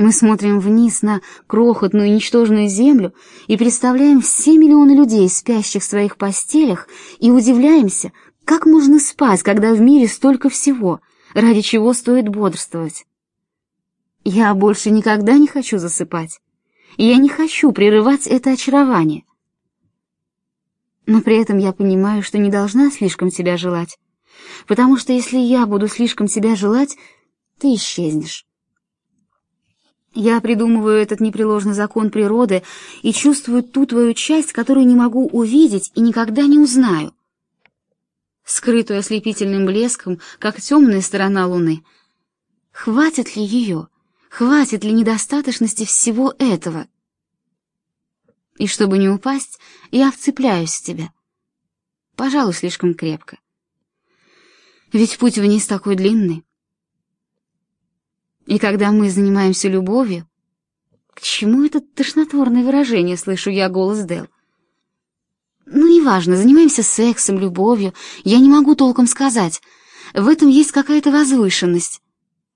Мы смотрим вниз на крохотную и ничтожную землю и представляем все миллионы людей, спящих в своих постелях, и удивляемся, как можно спать, когда в мире столько всего, ради чего стоит бодрствовать. Я больше никогда не хочу засыпать. Я не хочу прерывать это очарование. Но при этом я понимаю, что не должна слишком тебя желать, потому что если я буду слишком тебя желать, ты исчезнешь. Я придумываю этот непреложный закон природы и чувствую ту твою часть, которую не могу увидеть и никогда не узнаю. Скрытую ослепительным блеском, как темная сторона луны. Хватит ли ее? Хватит ли недостаточности всего этого? И чтобы не упасть, я вцепляюсь в тебя. Пожалуй, слишком крепко. Ведь путь вниз такой длинный. И когда мы занимаемся любовью... К чему это тошнотворное выражение, слышу я голос Дел. Ну, неважно, занимаемся сексом, любовью, я не могу толком сказать. В этом есть какая-то возвышенность.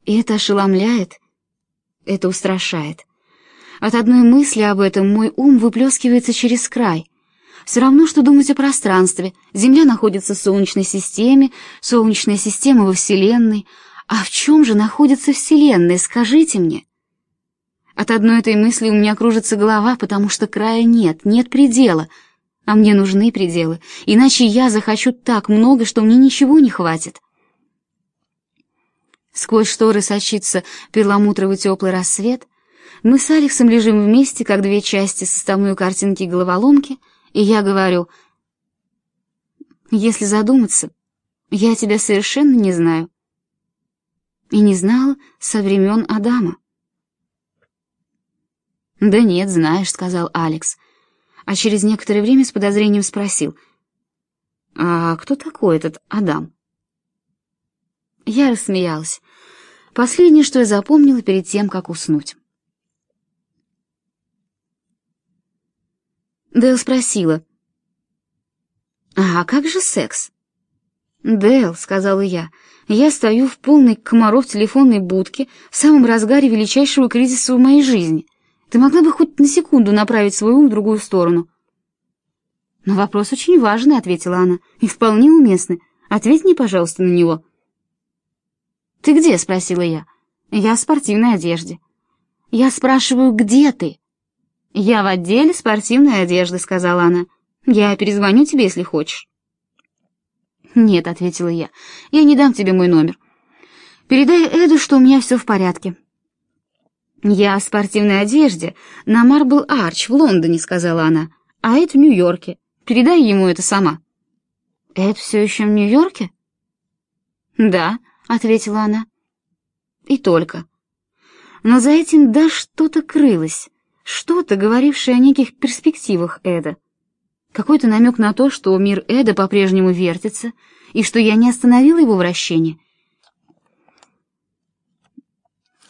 И это ошеломляет, это устрашает. От одной мысли об этом мой ум выплескивается через край. Все равно, что думать о пространстве. Земля находится в Солнечной системе, Солнечная система во Вселенной. А в чем же находится Вселенная, скажите мне? От одной этой мысли у меня кружится голова, потому что края нет, нет предела. А мне нужны пределы, иначе я захочу так много, что мне ничего не хватит. Сквозь шторы сочится перламутровый теплый рассвет. Мы с Алексом лежим вместе, как две части составной картинки головоломки, и я говорю, если задуматься, я тебя совершенно не знаю. И не знал со времен Адама. «Да нет, знаешь», — сказал Алекс, а через некоторое время с подозрением спросил, «А кто такой этот Адам?» Я рассмеялась. Последнее, что я запомнила перед тем, как уснуть. Дэл спросила. «А как же секс?» «Дэл», — сказала я, — «я стою в полной комаров телефонной будке в самом разгаре величайшего кризиса в моей жизни. Ты могла бы хоть на секунду направить свой ум в другую сторону?» «Но вопрос очень важный», — ответила она, — «и вполне уместный. Ответь мне, пожалуйста, на него». «Ты где?» — спросила я. «Я в спортивной одежде». «Я спрашиваю, где ты?» «Я в отделе спортивной одежды», — сказала она. «Я перезвоню тебе, если хочешь». «Нет», — ответила я, — «я не дам тебе мой номер. Передай Эду, что у меня все в порядке». «Я в спортивной одежде на Марбл Арч в Лондоне», — сказала она, — «а Эд в Нью-Йорке. Передай ему это сама». «Эд все еще в Нью-Йорке?» «Да», — ответила она. И только. Но за этим да что-то крылось, что-то, говорившее о неких перспективах Эда. Какой-то намек на то, что мир Эда по-прежнему вертится, и что я не остановила его вращение.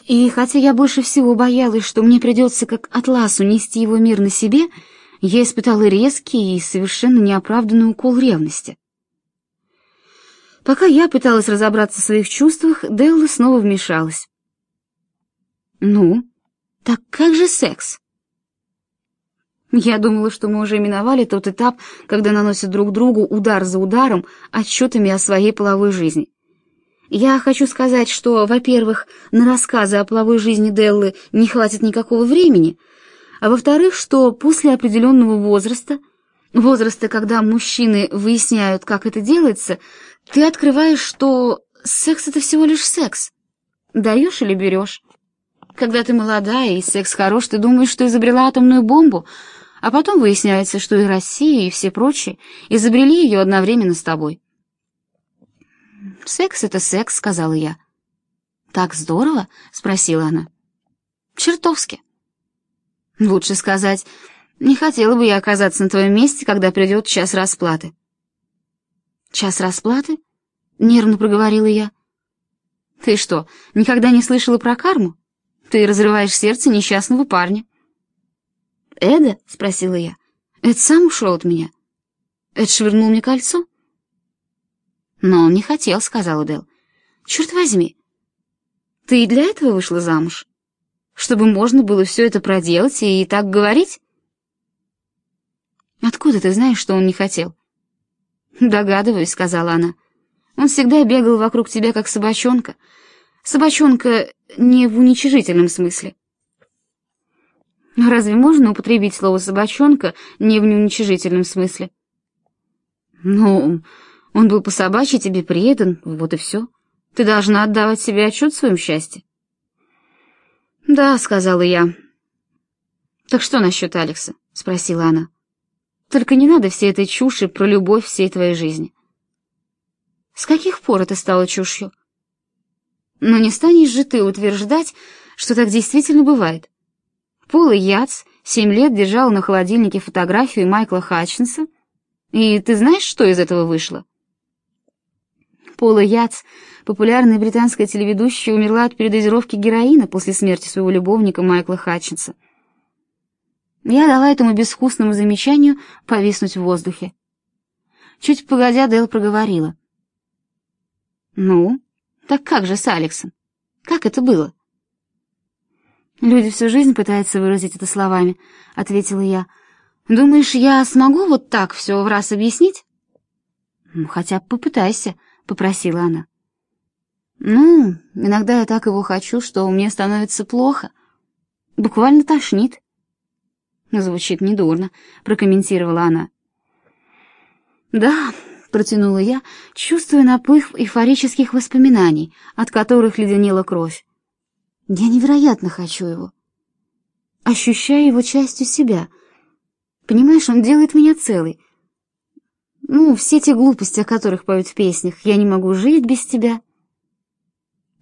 И хотя я больше всего боялась, что мне придется как атласу нести его мир на себе, я испытала резкий и совершенно неоправданный укол ревности. Пока я пыталась разобраться в своих чувствах, Делла снова вмешалась. «Ну, так как же секс?» Я думала, что мы уже миновали тот этап, когда наносят друг другу удар за ударом отчетами о своей половой жизни. Я хочу сказать, что, во-первых, на рассказы о половой жизни Деллы не хватит никакого времени, а во-вторых, что после определенного возраста, возраста, когда мужчины выясняют, как это делается, ты открываешь, что секс — это всего лишь секс. Даешь или берешь. Когда ты молодая и секс хорош, ты думаешь, что изобрела атомную бомбу, а потом выясняется, что и Россия, и все прочие изобрели ее одновременно с тобой. «Секс — это секс», — сказала я. «Так здорово?» — спросила она. «Чертовски». «Лучше сказать, не хотела бы я оказаться на твоем месте, когда придет час расплаты». «Час расплаты?» — нервно проговорила я. «Ты что, никогда не слышала про карму? Ты разрываешь сердце несчастного парня». «Эда?» — спросила я. «Эд сам ушел от меня. Эд швырнул мне кольцо?» «Но он не хотел», — сказала Дел. «Черт возьми! Ты и для этого вышла замуж?» Чтобы можно было все это проделать и так говорить? Откуда ты знаешь, что он не хотел? Догадываюсь, сказала она. Он всегда бегал вокруг тебя, как собачонка. Собачонка не в уничижительном смысле. Разве можно употребить слово «собачонка» не в неуничижительном смысле? Ну, он был по собачьи тебе предан, вот и все. Ты должна отдавать себе отчет в своем счастье. «Да», — сказала я. «Так что насчет Алекса?» — спросила она. «Только не надо всей этой чуши про любовь всей твоей жизни». «С каких пор это стало чушью?» «Но не станешь же ты утверждать, что так действительно бывает. Пола Яц семь лет держала на холодильнике фотографию Майкла Хатчинса, и ты знаешь, что из этого вышло?» Пола Яц популярная британская телеведущая умерла от передозировки героина после смерти своего любовника Майкла Хатчинса. Я дала этому безвкусному замечанию повиснуть в воздухе. Чуть погодя, Дэл проговорила. «Ну, так как же с Алексом? Как это было?» «Люди всю жизнь пытаются выразить это словами», — ответила я. «Думаешь, я смогу вот так все в раз объяснить?» «Ну, хотя бы попытайся», — попросила она. Ну, иногда я так его хочу, что мне становится плохо. Буквально тошнит. Звучит недурно, прокомментировала она. Да, протянула я, чувствуя наплыв эйфорических воспоминаний, от которых леденела кровь. Я невероятно хочу его. Ощущаю его частью себя. Понимаешь, он делает меня целой. Ну, все те глупости, о которых поют в песнях. Я не могу жить без тебя.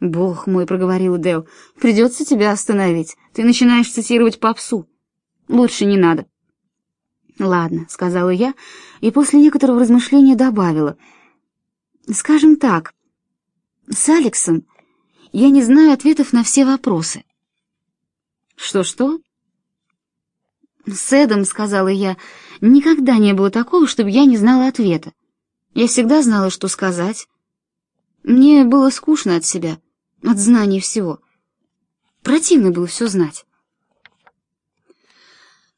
«Бог мой», — проговорил Дэл, — «придется тебя остановить. Ты начинаешь цитировать попсу. Лучше не надо». «Ладно», — сказала я, и после некоторого размышления добавила. «Скажем так, с Алексом я не знаю ответов на все вопросы». «Что-что?» «С Эдом», — сказала я, — «никогда не было такого, чтобы я не знала ответа. Я всегда знала, что сказать. Мне было скучно от себя» от знания всего. Противно было все знать.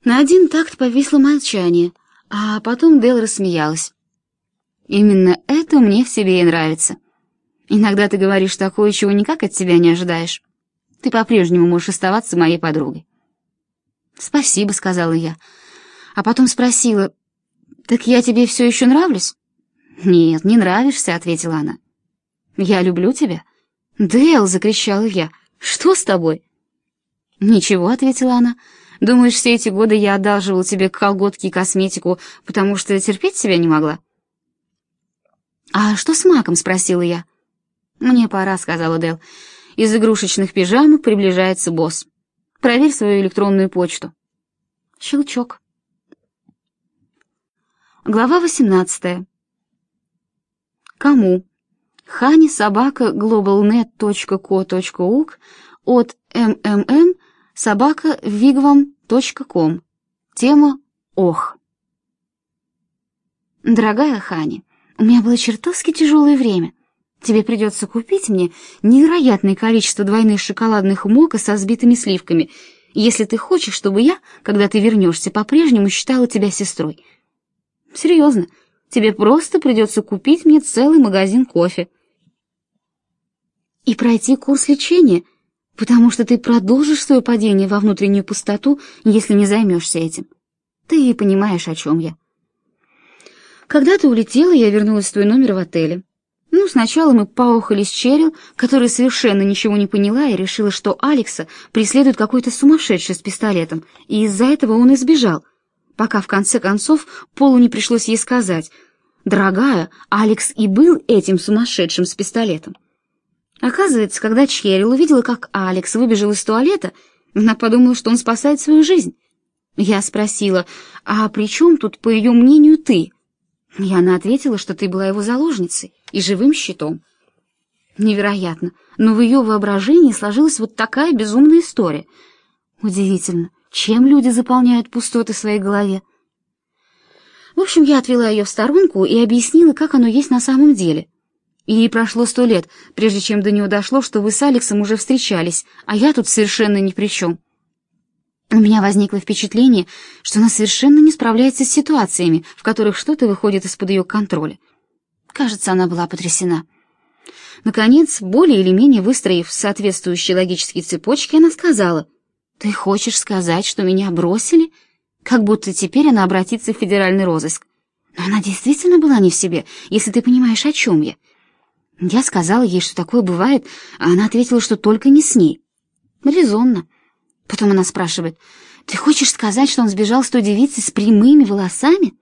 На один такт повисло молчание, а потом Дел рассмеялась. «Именно это мне в себе и нравится. Иногда ты говоришь такое, чего никак от тебя не ожидаешь. Ты по-прежнему можешь оставаться моей подругой». «Спасибо», — сказала я. А потом спросила, «Так я тебе все еще нравлюсь?» «Нет, не нравишься», — ответила она. «Я люблю тебя». «Дэл!» — закричала я. «Что с тобой?» «Ничего», — ответила она. «Думаешь, все эти годы я одалживал тебе колготки и косметику, потому что терпеть себя не могла?» «А что с Маком?» — спросила я. «Мне пора», — сказала Дэл. «Из игрушечных пижамок приближается босс. Проверь свою электронную почту». Щелчок. Глава восемнадцатая. Кому? Хани собака globalnet.co.uk от mmm собака wigwam.com. Тема «Ох». Дорогая Хани, у меня было чертовски тяжелое время. Тебе придется купить мне невероятное количество двойных шоколадных мока со сбитыми сливками, если ты хочешь, чтобы я, когда ты вернешься, по-прежнему считала тебя сестрой. Серьезно, тебе просто придется купить мне целый магазин кофе и пройти курс лечения, потому что ты продолжишь свое падение во внутреннюю пустоту, если не займешься этим. Ты понимаешь, о чем я. Когда ты улетела, я вернулась в твой номер в отеле. Ну, сначала мы поохали с Черил, которая совершенно ничего не поняла и решила, что Алекса преследует какой-то сумасшедший с пистолетом, и из-за этого он избежал, пока в конце концов Полу не пришлось ей сказать, «Дорогая, Алекс и был этим сумасшедшим с пистолетом». Оказывается, когда Черил увидела, как Алекс выбежал из туалета, она подумала, что он спасает свою жизнь. Я спросила, а при чем тут, по ее мнению, ты? И она ответила, что ты была его заложницей и живым щитом. Невероятно, но в ее воображении сложилась вот такая безумная история. Удивительно, чем люди заполняют пустоты в своей голове. В общем, я отвела ее в сторонку и объяснила, как оно есть на самом деле — И прошло сто лет, прежде чем до нее дошло, что вы с Алексом уже встречались, а я тут совершенно ни при чем. У меня возникло впечатление, что она совершенно не справляется с ситуациями, в которых что-то выходит из-под ее контроля. Кажется, она была потрясена. Наконец, более или менее выстроив соответствующие логические цепочки, она сказала, «Ты хочешь сказать, что меня бросили?» Как будто теперь она обратится в федеральный розыск. Но она действительно была не в себе, если ты понимаешь, о чем я. Я сказала ей, что такое бывает, а она ответила, что только не с ней. Резонно. Потом она спрашивает, «Ты хочешь сказать, что он сбежал с той девицей с прямыми волосами?»